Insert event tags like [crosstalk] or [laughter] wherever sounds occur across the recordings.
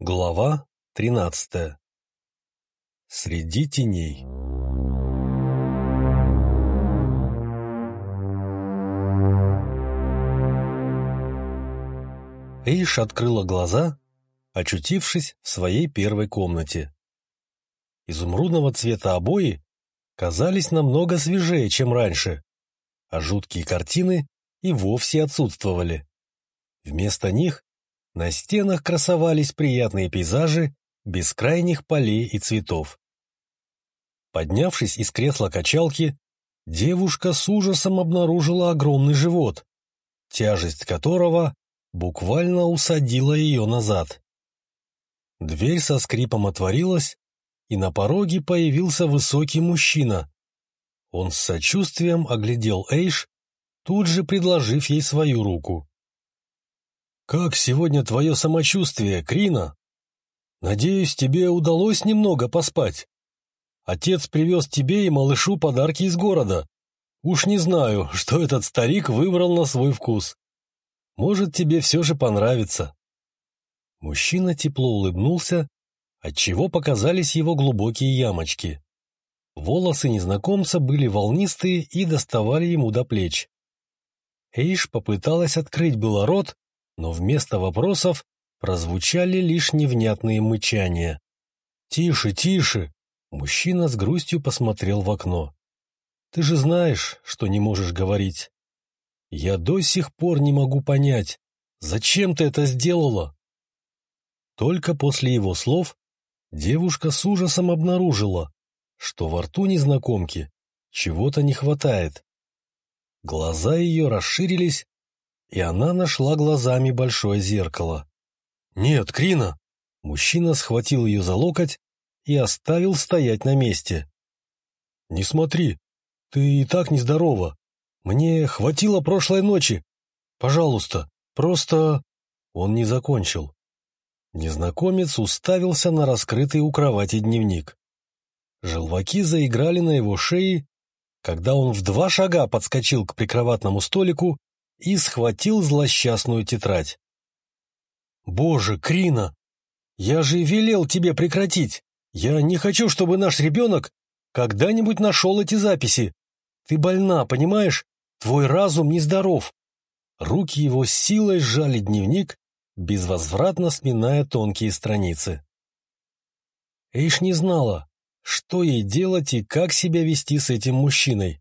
Глава тринадцатая. Среди теней. Эйш открыла глаза, очутившись в своей первой комнате. Изумрудного цвета обои казались намного свежее, чем раньше, а жуткие картины и вовсе отсутствовали. Вместо них на стенах красовались приятные пейзажи бескрайних полей и цветов. Поднявшись из кресла качалки, девушка с ужасом обнаружила огромный живот, тяжесть которого буквально усадила ее назад. Дверь со скрипом отворилась, и на пороге появился высокий мужчина. Он с сочувствием оглядел Эйш, тут же предложив ей свою руку. «Как сегодня твое самочувствие, Крина? Надеюсь, тебе удалось немного поспать. Отец привез тебе и малышу подарки из города. Уж не знаю, [laughs] что этот старик выбрал на свой вкус. Может, тебе все же понравится». Мужчина тепло улыбнулся, отчего показались его глубокие ямочки. Волосы незнакомца были волнистые и доставали ему до плеч. Эйш попыталась открыть было рот, но вместо вопросов прозвучали лишь невнятные мычания. «Тише, тише!» Мужчина с грустью посмотрел в окно. «Ты же знаешь, что не можешь говорить. Я до сих пор не могу понять, зачем ты это сделала?» Только после его слов девушка с ужасом обнаружила, что во рту незнакомки чего-то не хватает. Глаза ее расширились, и она нашла глазами большое зеркало. «Нет, Крина!» Мужчина схватил ее за локоть и оставил стоять на месте. «Не смотри, ты и так нездорова. Мне хватило прошлой ночи. Пожалуйста, просто...» Он не закончил. Незнакомец уставился на раскрытый у кровати дневник. Желваки заиграли на его шее, когда он в два шага подскочил к прикроватному столику и схватил злосчастную тетрадь. «Боже, Крина! Я же велел тебе прекратить! Я не хочу, чтобы наш ребенок когда-нибудь нашел эти записи! Ты больна, понимаешь? Твой разум нездоров!» Руки его силой сжали дневник, безвозвратно сминая тонкие страницы. Эйш не знала, что ей делать и как себя вести с этим мужчиной.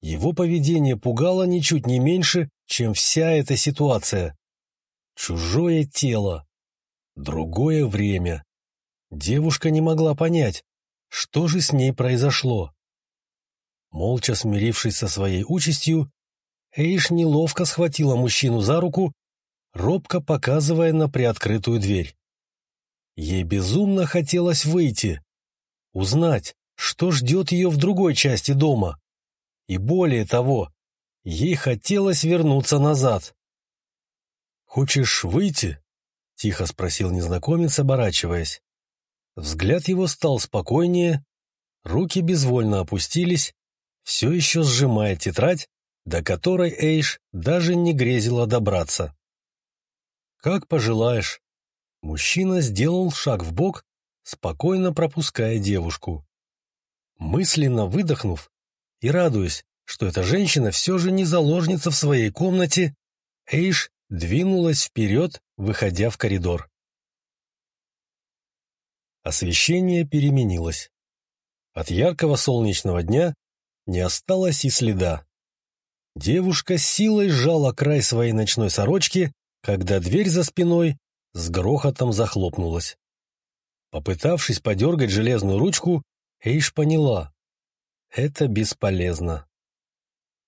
Его поведение пугало ничуть не меньше, чем вся эта ситуация. Чужое тело, другое время. Девушка не могла понять, что же с ней произошло. Молча смирившись со своей участью, Эйш неловко схватила мужчину за руку, робко показывая на приоткрытую дверь. Ей безумно хотелось выйти, узнать, что ждет ее в другой части дома. И более того, ей хотелось вернуться назад. «Хочешь выйти?» — тихо спросил незнакомец, оборачиваясь. Взгляд его стал спокойнее, руки безвольно опустились, все еще сжимая тетрадь, до которой Эйш даже не грезила добраться. «Как пожелаешь». Мужчина сделал шаг в бок, спокойно пропуская девушку. Мысленно выдохнув, и радуясь, что эта женщина все же не заложница в своей комнате, Эйш двинулась вперед, выходя в коридор. Освещение переменилось. От яркого солнечного дня не осталось и следа. Девушка силой сжала край своей ночной сорочки, когда дверь за спиной с грохотом захлопнулась. Попытавшись подергать железную ручку, Эйш поняла, это бесполезно.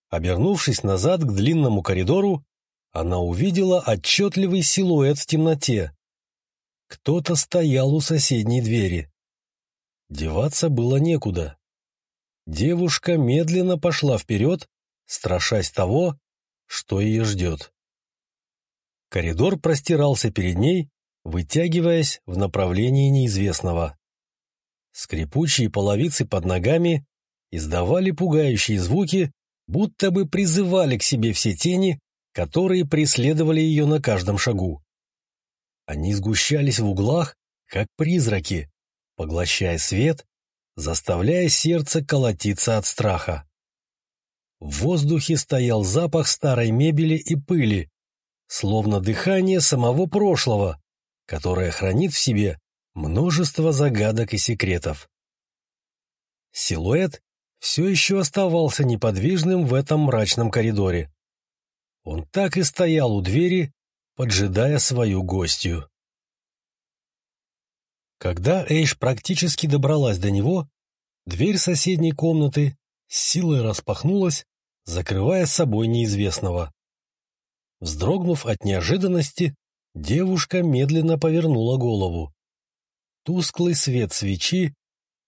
Обернувшись назад к длинному коридору, она увидела отчетливый силуэт в темноте. Кто-то стоял у соседней двери. Деваться было некуда. Девушка медленно пошла вперед, страшась того, что ее ждет. Коридор простирался перед ней, вытягиваясь в направлении неизвестного. Скрипучие половицы под ногами издавали пугающие звуки, будто бы призывали к себе все тени, которые преследовали ее на каждом шагу. Они сгущались в углах, как призраки, поглощая свет, заставляя сердце колотиться от страха. В воздухе стоял запах старой мебели и пыли, словно дыхание самого прошлого, которое хранит в себе множество загадок и секретов. Силуэт все еще оставался неподвижным в этом мрачном коридоре. Он так и стоял у двери, поджидая свою гостью. Когда Эйш практически добралась до него, дверь соседней комнаты с силой распахнулась, закрывая собой неизвестного. Вздрогнув от неожиданности, девушка медленно повернула голову. Тусклый свет свечи,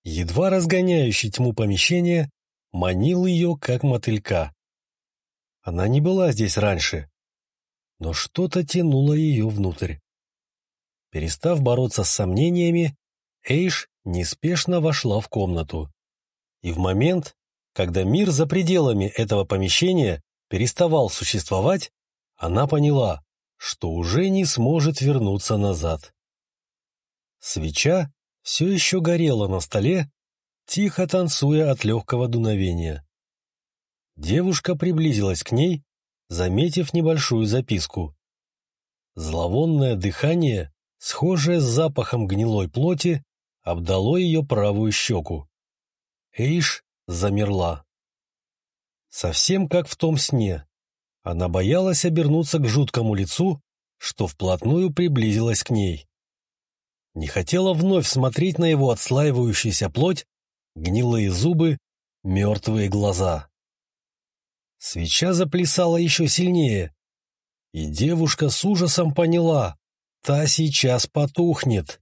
едва разгоняющий тьму помещения, манил ее, как мотылька. Она не была здесь раньше, но что-то тянуло ее внутрь. Перестав бороться с сомнениями, Эйш неспешно вошла в комнату. И в момент, когда мир за пределами этого помещения переставал существовать, она поняла, что уже не сможет вернуться назад. Свеча все еще горела на столе, тихо танцуя от легкого дуновения. Девушка приблизилась к ней, заметив небольшую записку. Зловонное дыхание, схожее с запахом гнилой плоти, обдало ее правую щеку. Эйш замерла. Совсем как в том сне, она боялась обернуться к жуткому лицу, что вплотную приблизилась к ней. Не хотела вновь смотреть на его отслаивающуюся плоть, гнилые зубы, мертвые глаза. Свеча заплясала еще сильнее, и девушка с ужасом поняла, та сейчас потухнет.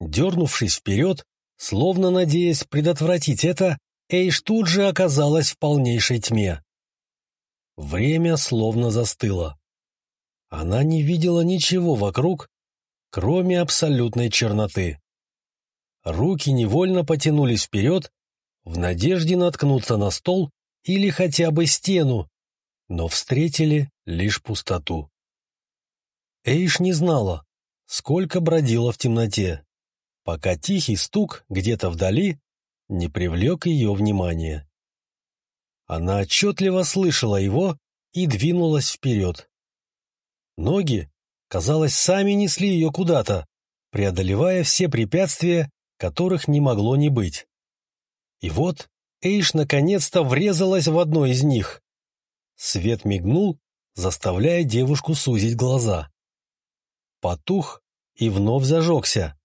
Дернувшись вперед, словно надеясь предотвратить это, Эйш тут же оказалась в полнейшей тьме. Время словно застыло. Она не видела ничего вокруг, кроме абсолютной черноты. Руки невольно потянулись вперед, в надежде наткнуться на стол или хотя бы стену, но встретили лишь пустоту. Эйш не знала, сколько бродила в темноте, пока тихий стук где-то вдали не привлек ее внимания. Она отчетливо слышала его и двинулась вперед. Ноги, казалось, сами несли ее куда-то, преодолевая все препятствия, которых не могло не быть. И вот Эйш наконец-то врезалась в одно из них. Свет мигнул, заставляя девушку сузить глаза. Потух и вновь зажегся.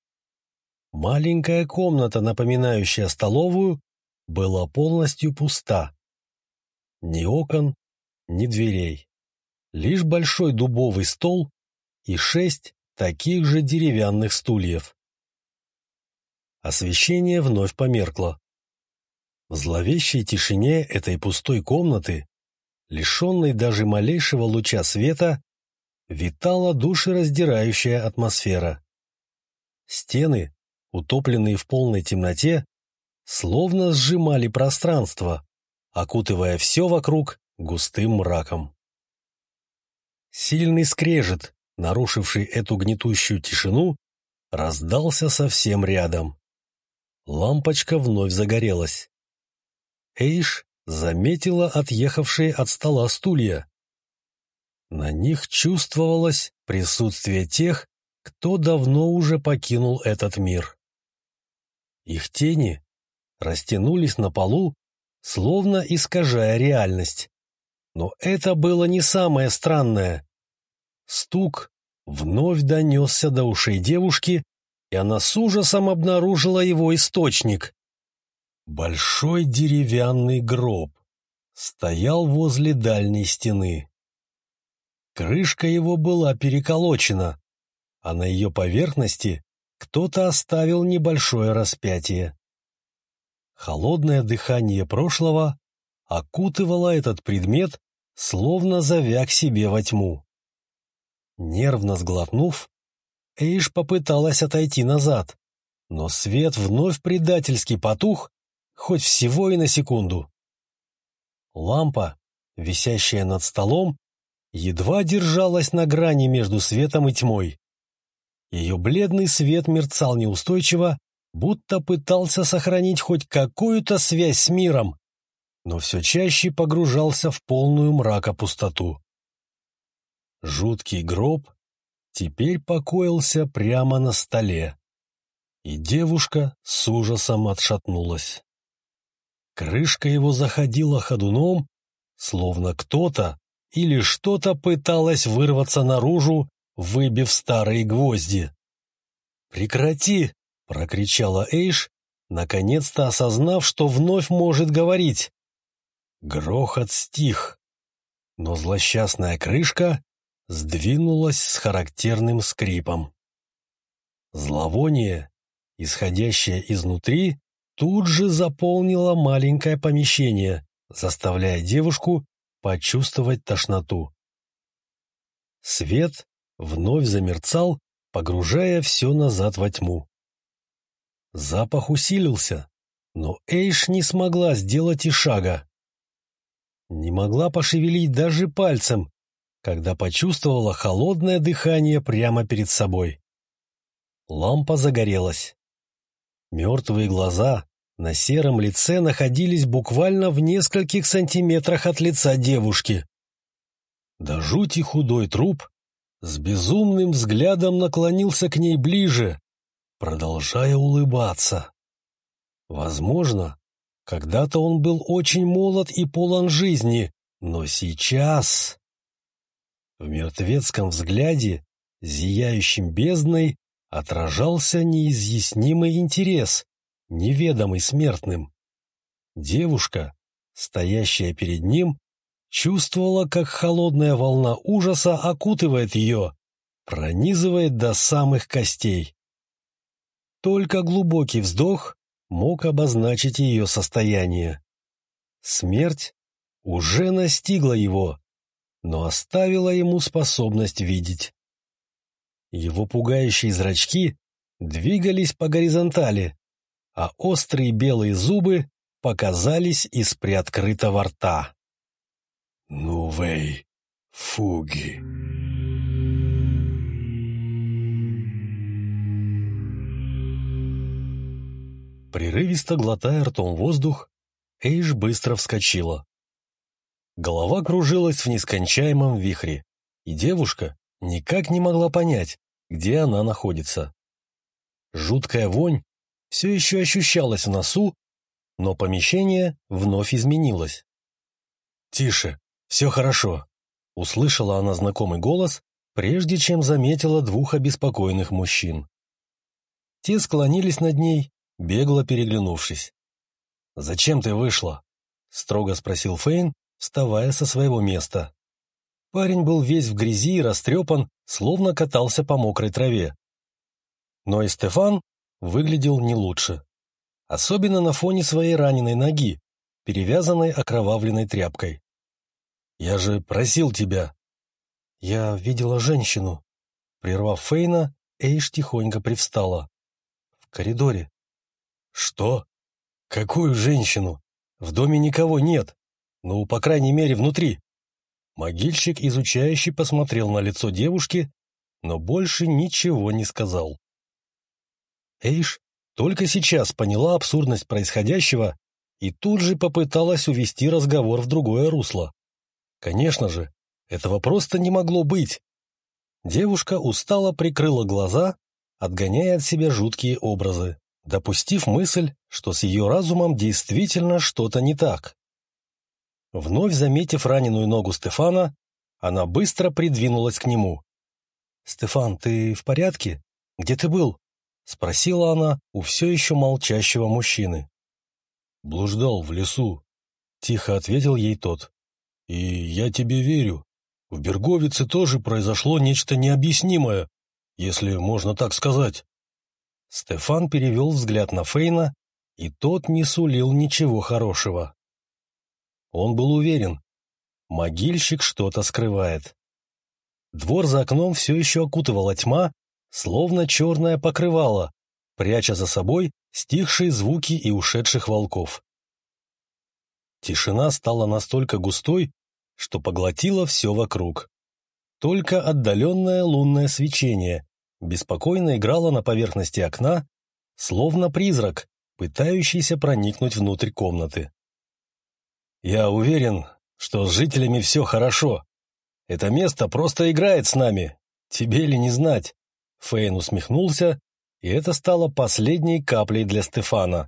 Маленькая комната, напоминающая столовую, была полностью пуста. Ни окон, ни дверей. Лишь большой дубовый стол и шесть таких же деревянных стульев. Освещение вновь померкло. В зловещей тишине этой пустой комнаты, лишенной даже малейшего луча света, витала душераздирающая атмосфера. Стены, утопленные в полной темноте, словно сжимали пространство, окутывая все вокруг густым мраком. Сильный скрежет, нарушивший эту гнетущую тишину, раздался совсем рядом. Лампочка вновь загорелась. Эйш заметила отъехавшие от стола стулья. На них чувствовалось присутствие тех, кто давно уже покинул этот мир. Их тени растянулись на полу, словно искажая реальность. Но это было не самое странное. Стук вновь донесся до ушей девушки, и она с ужасом обнаружила его источник. Большой деревянный гроб стоял возле дальней стены. Крышка его была переколочена, а на ее поверхности кто-то оставил небольшое распятие. Холодное дыхание прошлого окутывало этот предмет, словно завяк себе во тьму. Нервно сглотнув, Эйш попыталась отойти назад, но свет вновь предательски потух, хоть всего и на секунду. Лампа, висящая над столом, едва держалась на грани между светом и тьмой. Ее бледный свет мерцал неустойчиво, будто пытался сохранить хоть какую-то связь с миром, но все чаще погружался в полную мрака пустоту. Жуткий гроб теперь покоился прямо на столе, и девушка с ужасом отшатнулась. Крышка его заходила ходуном, словно кто-то или что-то пыталось вырваться наружу, выбив старые гвозди. «Прекрати!» — прокричала Эйш, наконец-то осознав, что вновь может говорить. Грохот стих, но злосчастная крышка сдвинулась с характерным скрипом. Зловоние, исходящее изнутри, тут же заполнило маленькое помещение, заставляя девушку почувствовать тошноту. Свет вновь замерцал, погружая все назад во тьму. Запах усилился, но Эйш не смогла сделать и шага. Не могла пошевелить даже пальцем, когда почувствовала холодное дыхание прямо перед собой. Лампа загорелась. Мертвые глаза на сером лице находились буквально в нескольких сантиметрах от лица девушки. Да жути худой труп с безумным взглядом наклонился к ней ближе, продолжая улыбаться. Возможно, когда-то он был очень молод и полон жизни, но сейчас... В мертвецком взгляде, зияющим бездной, отражался неизъяснимый интерес, неведомый смертным. Девушка, стоящая перед ним, чувствовала, как холодная волна ужаса окутывает ее, пронизывает до самых костей. Только глубокий вздох мог обозначить ее состояние. Смерть уже настигла его, но оставила ему способность видеть. Его пугающие зрачки двигались по горизонтали, а острые белые зубы показались из приоткрытого рта. «Нувей фуги!» Прерывисто глотая ртом воздух, Эйш быстро вскочила. Голова кружилась в нескончаемом вихре, и девушка никак не могла понять, где она находится. Жуткая вонь все еще ощущалась в носу, но помещение вновь изменилось. «Тише, все хорошо», — услышала она знакомый голос, прежде чем заметила двух обеспокоенных мужчин. Те склонились над ней бегло переглянувшись. «Зачем ты вышла?» — строго спросил Фейн, вставая со своего места. Парень был весь в грязи и растрепан, словно катался по мокрой траве. Но и Стефан выглядел не лучше. Особенно на фоне своей раненой ноги, перевязанной окровавленной тряпкой. «Я же просил тебя!» «Я видела женщину». Прервав Фейна, Эйш тихонько привстала. «В коридоре. «Что? Какую женщину? В доме никого нет. Ну, по крайней мере, внутри». Могильщик, изучающий, посмотрел на лицо девушки, но больше ничего не сказал. Эйш только сейчас поняла абсурдность происходящего и тут же попыталась увести разговор в другое русло. Конечно же, этого просто не могло быть. Девушка устало прикрыла глаза, отгоняя от себя жуткие образы допустив мысль, что с ее разумом действительно что-то не так. Вновь заметив раненую ногу Стефана, она быстро придвинулась к нему. «Стефан, ты в порядке? Где ты был?» — спросила она у все еще молчащего мужчины. «Блуждал в лесу», — тихо ответил ей тот. «И я тебе верю. В Берговице тоже произошло нечто необъяснимое, если можно так сказать. Стефан перевел взгляд на Фейна, и тот не сулил ничего хорошего. Он был уверен, могильщик что-то скрывает. Двор за окном все еще окутывала тьма, словно черное покрывало, пряча за собой стихшие звуки и ушедших волков. Тишина стала настолько густой, что поглотила все вокруг. Только отдаленное лунное свечение беспокойно играла на поверхности окна, словно призрак, пытающийся проникнуть внутрь комнаты. «Я уверен, что с жителями все хорошо. Это место просто играет с нами. Тебе ли не знать?» Фейн усмехнулся, и это стало последней каплей для Стефана.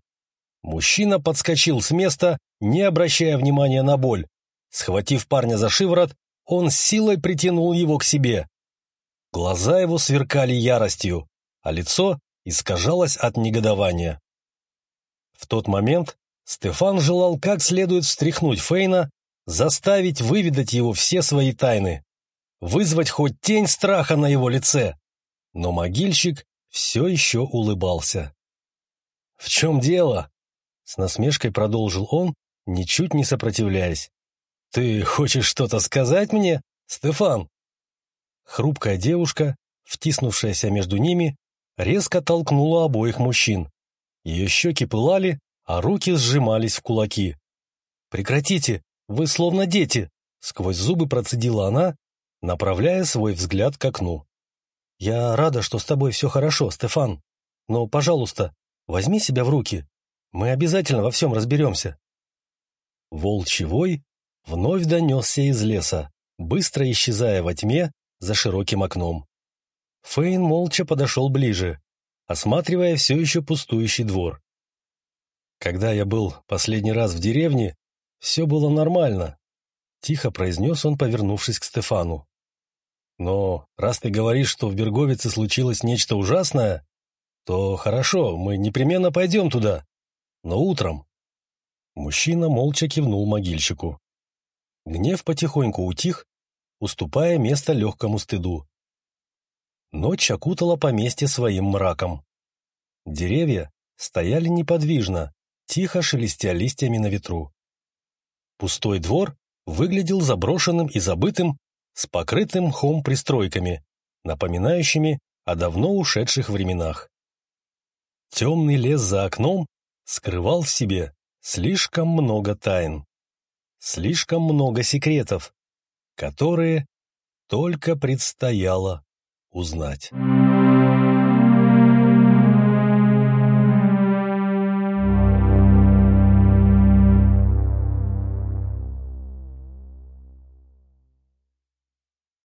Мужчина подскочил с места, не обращая внимания на боль. Схватив парня за шиворот, он с силой притянул его к себе. Глаза его сверкали яростью, а лицо искажалось от негодования. В тот момент Стефан желал как следует встряхнуть Фейна, заставить выведать его все свои тайны, вызвать хоть тень страха на его лице. Но могильщик все еще улыбался. «В чем дело?» — с насмешкой продолжил он, ничуть не сопротивляясь. «Ты хочешь что-то сказать мне, Стефан?» Хрупкая девушка, втиснувшаяся между ними, резко толкнула обоих мужчин. Ее щеки пылали, а руки сжимались в кулаки. «Прекратите! Вы словно дети!» — сквозь зубы процедила она, направляя свой взгляд к окну. «Я рада, что с тобой все хорошо, Стефан. Но, пожалуйста, возьми себя в руки. Мы обязательно во всем разберемся». Волчий вой вновь донесся из леса, быстро исчезая во тьме за широким окном. Фейн молча подошел ближе, осматривая все еще пустующий двор. «Когда я был последний раз в деревне, все было нормально», — тихо произнес он, повернувшись к Стефану. «Но раз ты говоришь, что в Берговице случилось нечто ужасное, то хорошо, мы непременно пойдем туда, но утром». Мужчина молча кивнул могильщику. Гнев потихоньку утих, уступая место легкому стыду. Ночь окутала поместье своим мраком. Деревья стояли неподвижно, тихо шелестя листьями на ветру. Пустой двор выглядел заброшенным и забытым, с покрытым мхом пристройками, напоминающими о давно ушедших временах. Темный лес за окном скрывал в себе слишком много тайн слишком много секретов, которые только предстояло узнать.